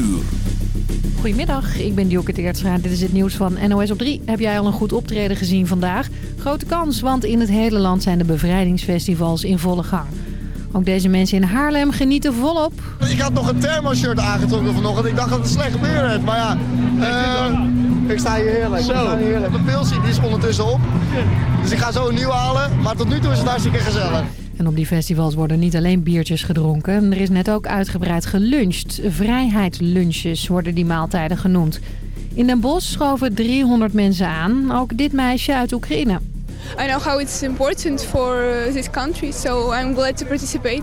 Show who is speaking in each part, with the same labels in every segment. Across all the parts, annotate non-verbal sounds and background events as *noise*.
Speaker 1: uur.
Speaker 2: Goedemiddag, ik ben Dioke Teertstra. Dit is het nieuws van NOS op 3. Heb jij al een goed optreden gezien vandaag? Grote kans, want in het hele land zijn de bevrijdingsfestivals in volle gang. Ook deze mensen in Haarlem genieten volop.
Speaker 3: Ik had nog een thermoshirt aangetrokken vanochtend. Ik dacht dat het slecht weer werd. Maar ja, uh, ik sta hier heerlijk. Zo. Ik sta hier heerlijk. Mijn pilsie die is ondertussen op. Dus ik ga zo een nieuw halen. Maar tot nu toe is het hartstikke gezellig.
Speaker 2: En op die festivals worden niet alleen biertjes gedronken. Er is net ook uitgebreid geluncht. Vrijheidslunches worden die maaltijden genoemd. In Den Bosch schoven 300 mensen aan. Ook dit meisje uit Oekraïne.
Speaker 4: I know how it's important for uh, this country, so I'm glad to participate.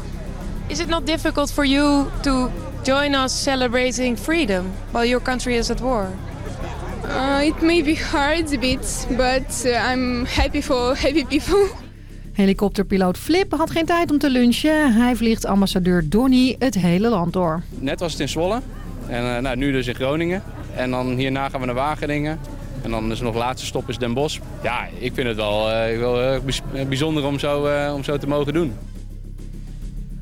Speaker 5: Is it not difficult for you to join us celebrating freedom while your country is at war?
Speaker 4: Uh, it may be hard a bit, but uh, I'm happy for *laughs* happy people.
Speaker 2: Helikopterpiloot Flip had geen tijd om te lunchen. Hij vliegt ambassadeur Donny het hele land door.
Speaker 6: Net was het in Zwolle en uh, nou, nu dus in Groningen. En dan hierna gaan we naar Wageningen. En dan is nog de laatste stop is Den Bosch. Ja, ik vind het wel, uh, wel bijzonder om zo, uh, om zo te mogen doen.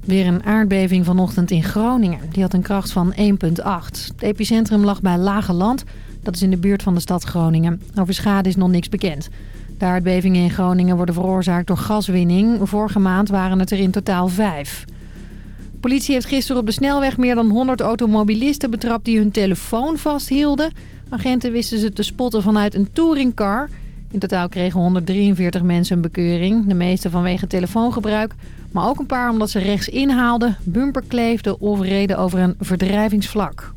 Speaker 2: Weer een aardbeving vanochtend in Groningen. Die had een kracht van 1,8. Het epicentrum lag bij Lage Land. Dat is in de buurt van de stad Groningen. Over schade is nog niks bekend. De aardbevingen in Groningen worden veroorzaakt door gaswinning. Vorige maand waren het er in totaal vijf. politie heeft gisteren op de snelweg meer dan 100 automobilisten betrapt die hun telefoon vasthielden. Agenten wisten ze te spotten vanuit een touringcar. In totaal kregen 143 mensen een bekeuring. De meeste vanwege telefoongebruik. Maar ook een paar omdat ze rechts inhaalden, bumper kleefden of reden over een verdrijvingsvlak.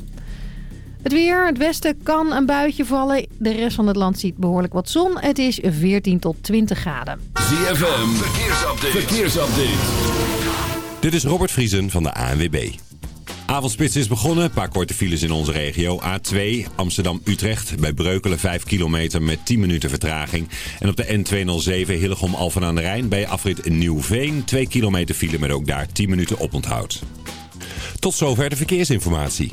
Speaker 2: Het weer, het westen kan een buitje vallen. De rest van het land ziet behoorlijk wat zon. Het is 14 tot 20 graden.
Speaker 1: ZFM, verkeersupdate. verkeersupdate.
Speaker 7: Dit is Robert Vriesen van de ANWB. Avondspits is begonnen. Een paar korte files in onze regio. A2 Amsterdam-Utrecht. Bij Breukelen 5 kilometer met 10 minuten vertraging. En op de N207 Hillegom-Alphen aan de Rijn. Bij afrit Nieuwveen 2 kilometer file met ook daar 10 minuten oponthoud. Tot zover de verkeersinformatie.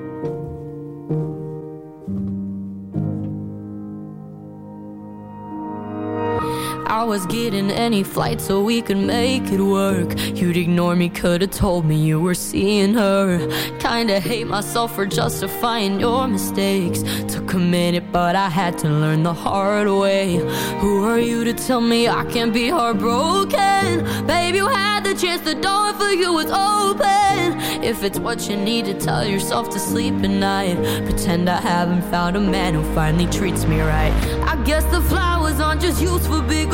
Speaker 8: I was getting any flight so we could make it work. You'd ignore me, could've told me you were seeing her. Kinda hate myself for justifying your mistakes. Took a minute, but I had to learn the hard way. Who are you to tell me I can't be heartbroken? Babe, you had the chance, the door for you was open. If it's what you need to tell yourself to sleep at night, pretend I haven't found a man who finally treats me right. I guess the flowers aren't just used for big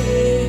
Speaker 9: see.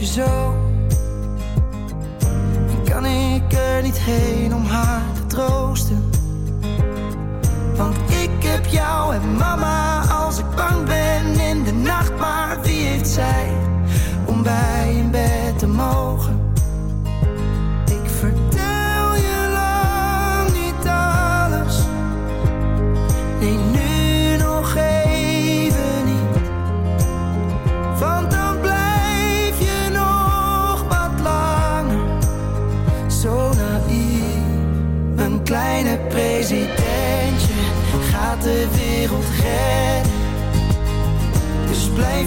Speaker 10: zo. En kan ik er niet heen om haar te troosten? Want ik heb jou en mama.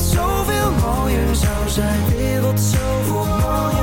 Speaker 10: zoveel mooier zou zijn. Wereld
Speaker 11: zo
Speaker 12: mooi.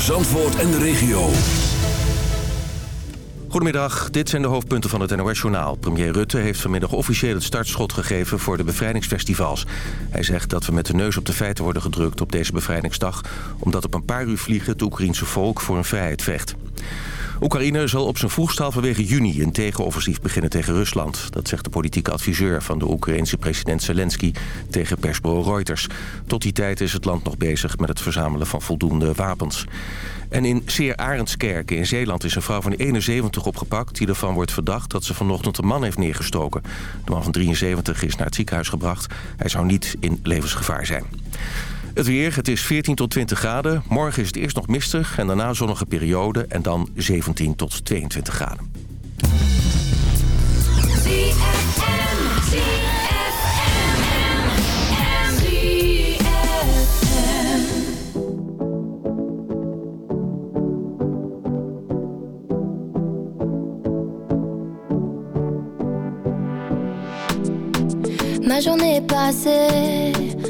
Speaker 12: Zandvoort en de regio.
Speaker 13: Goedemiddag, dit zijn de hoofdpunten van het NOS-journaal. Premier Rutte heeft vanmiddag officieel het startschot gegeven voor de bevrijdingsfestivals. Hij zegt dat we met de neus op de feiten worden gedrukt op deze bevrijdingsdag... omdat op een paar uur vliegen het Oekraïnse volk voor een vrijheid vecht. Oekraïne zal op zijn vroegst halverwege juni een tegenoffensief beginnen tegen Rusland. Dat zegt de politieke adviseur van de Oekraïense president Zelensky tegen persbureau Reuters. Tot die tijd is het land nog bezig met het verzamelen van voldoende wapens. En in Seer Arendskerken in Zeeland is een vrouw van 71 opgepakt... die ervan wordt verdacht dat ze vanochtend een man heeft neergestoken. De man van 73 is naar het ziekenhuis gebracht. Hij zou niet in levensgevaar zijn. Het weer, het is 14 tot 20 graden. Morgen is het eerst nog mistig en daarna zonnige periode... en dan 17 tot 22 graden.
Speaker 12: Ma journée passée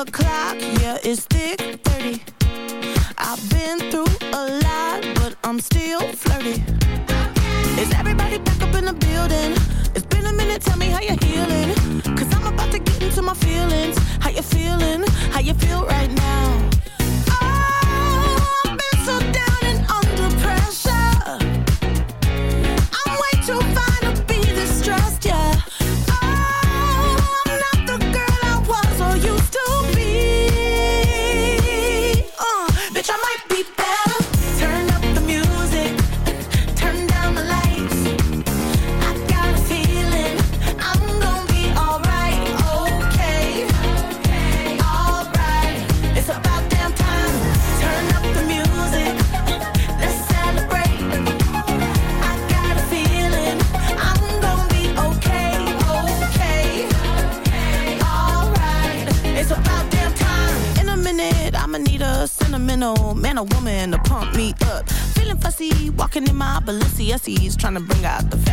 Speaker 14: o'clock, yeah, it's thick trying to bring out the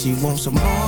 Speaker 15: She wants some
Speaker 16: more.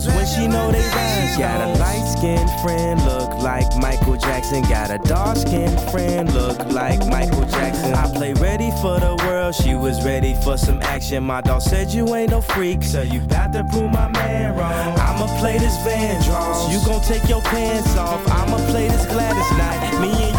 Speaker 16: Diamonds when she know they rhymes. Got a light skinned friend, look like Michael Jackson. Got a dark skinned friend, look like Michael Jackson. I play ready for the world, she was ready for some action. My dog said you ain't no freak, so you got to prove my man wrong. I'ma play this Vandross, you gon' take your pants off. I'ma play this Gladys night, me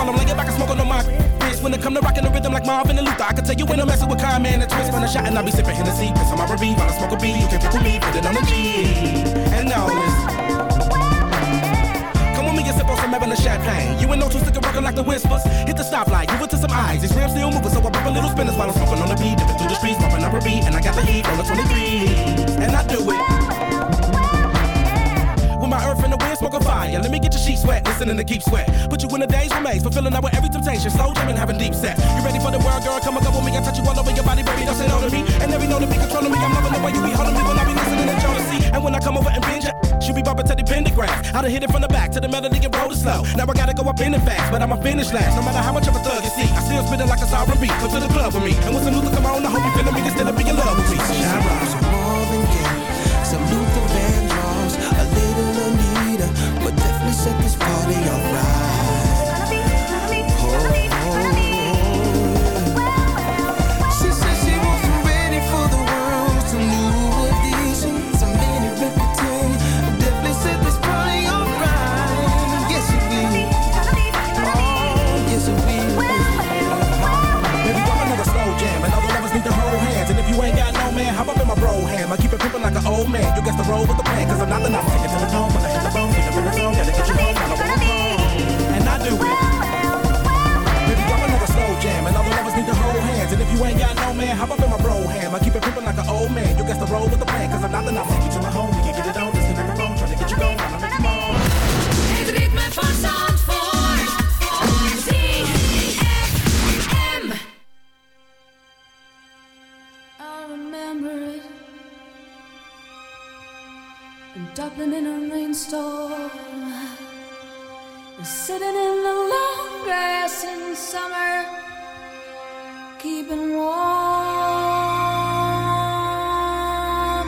Speaker 17: while I'm laying back and smoking on my wrist. When it come to rocking the rhythm like Marvin and Luther, I can tell you when I'm messing with Kyle, man, and twist. Run a shot and I be sipping Hennessy, piss on my R&B while I smoke a B. You can pick with me, put it on the G. And now listen. Come with me and sip on some Evan champagne. You ain't no two sticker rockin' like the whispers. Hit the stoplight, give it to some eyes. These rims still moving, so I pop a little spinners while I'm smoking on the beat. Dipping through the streets, bumping up a beat, and I got the heat on the 23. And I do it my earth in the wind, smoking fire. Let me get your sheet sweat, listening to keep sweat. Put you in a days remains, fulfilling out with every temptation. Slow jamming, having deep set. You ready for the world, girl? Come and go with me. I touch you all over your body, baby. Don't say no to me. And every know to be controlling me. I'm loving the way you be holding me when I be listening to jealousy. And when I come over and binge, she be bumping to the pentagram. I done hit it from the back to the melody and roll it slow. Now I gotta go up in the fast, but I'ma finish last. No matter how much of a thug you see, I still spinning like a sovereign beat. Come to the club with me, and with some music, come on, I hope you old man. You got the role with the plan, cause I'm not the number. Take it to the dome, I hit the bone, hit the rhythm, gotta get you home, gotta get move on. And I do it. Baby, I'm another slow jam, and all the lovers need to hold hands. And if you ain't got no man, hop up in my bro ham. I keep it pimpin' like an old man. You got the roll with the plan, cause I'm not the
Speaker 8: number. goblin in a rainstorm. Sitting in the long grass in summer, keeping warm.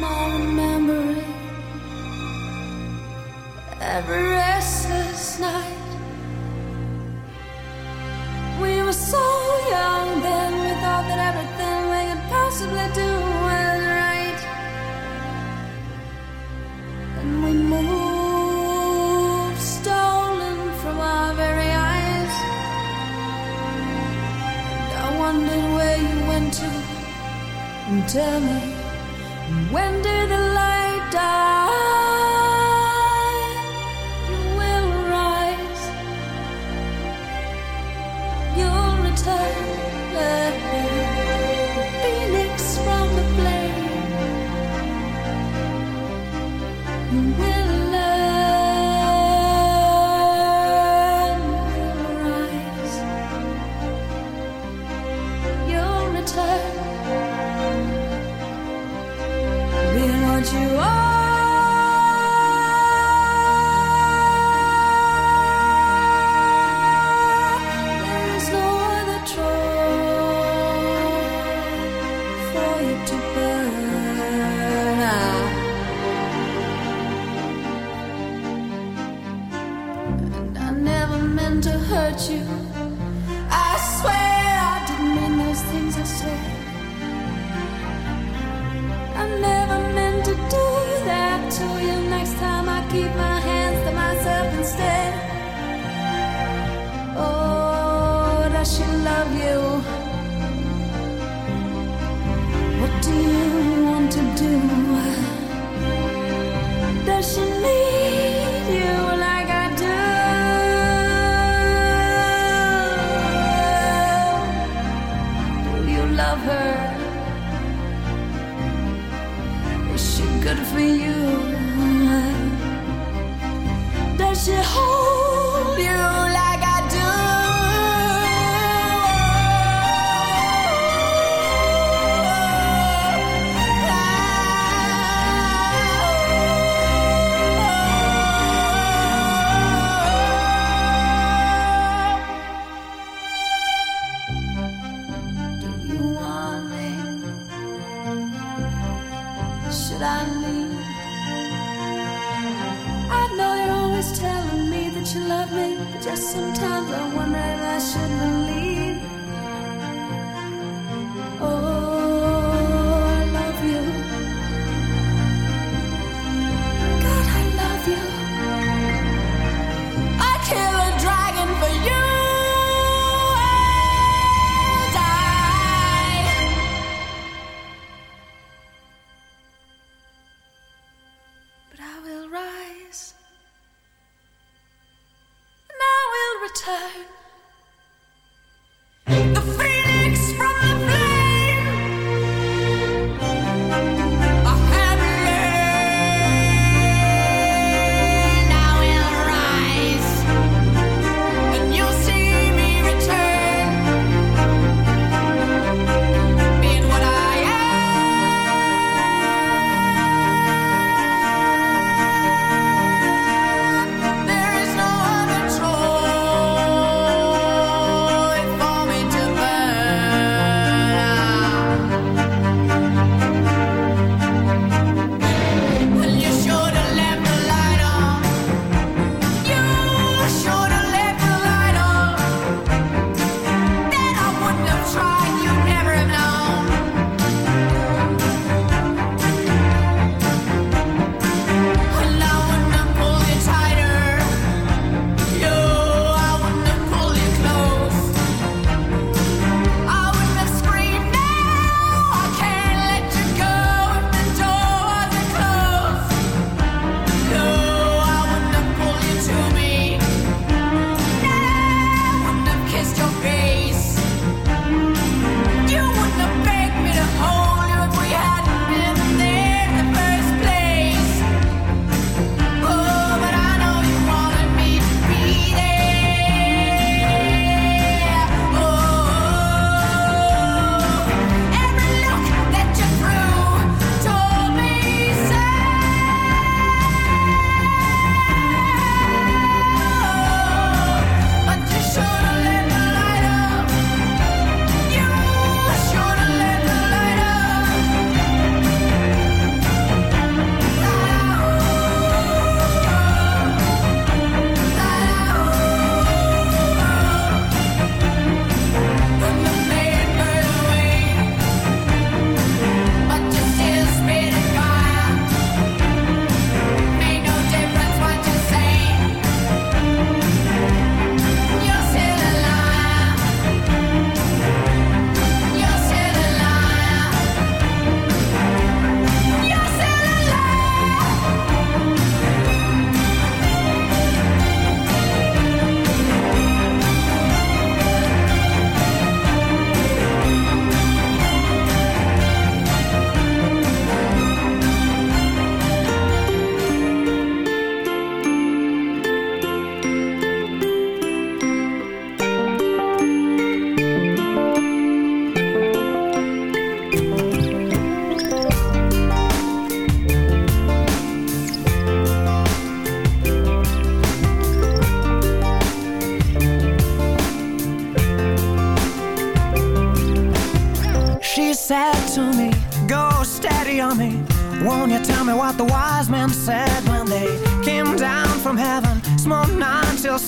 Speaker 8: I remember it. Every